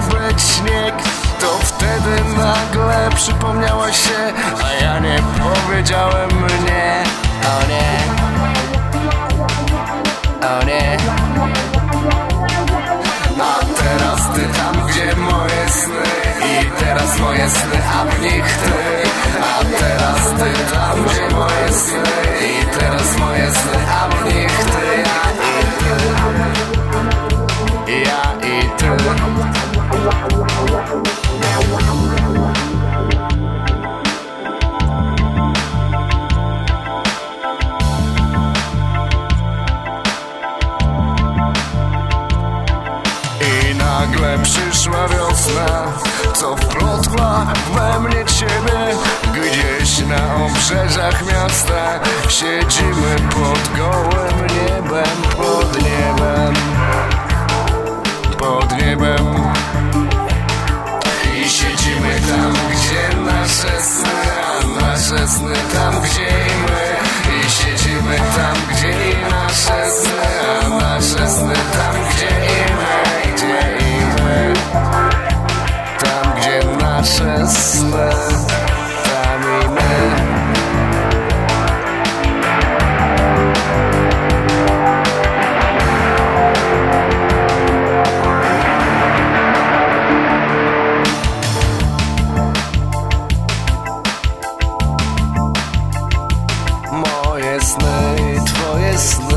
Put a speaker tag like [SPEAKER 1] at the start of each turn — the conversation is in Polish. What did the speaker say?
[SPEAKER 1] być śnieg To wtedy nagle przypomniałaś się A ja nie powiedziałem nie O nie O nie. A teraz ty tam, gdzie moje sny I teraz moje sny, a w nich ty A teraz nagle przyszła wiosna Co wplotła we mnie ciebie. Gdzieś na obrzeżach miasta Siedzimy pod gołym niebem Pod niebem Pod niebem. I siedzimy tam, gdzie nasze sny A nasze sny tam, gdzie Let's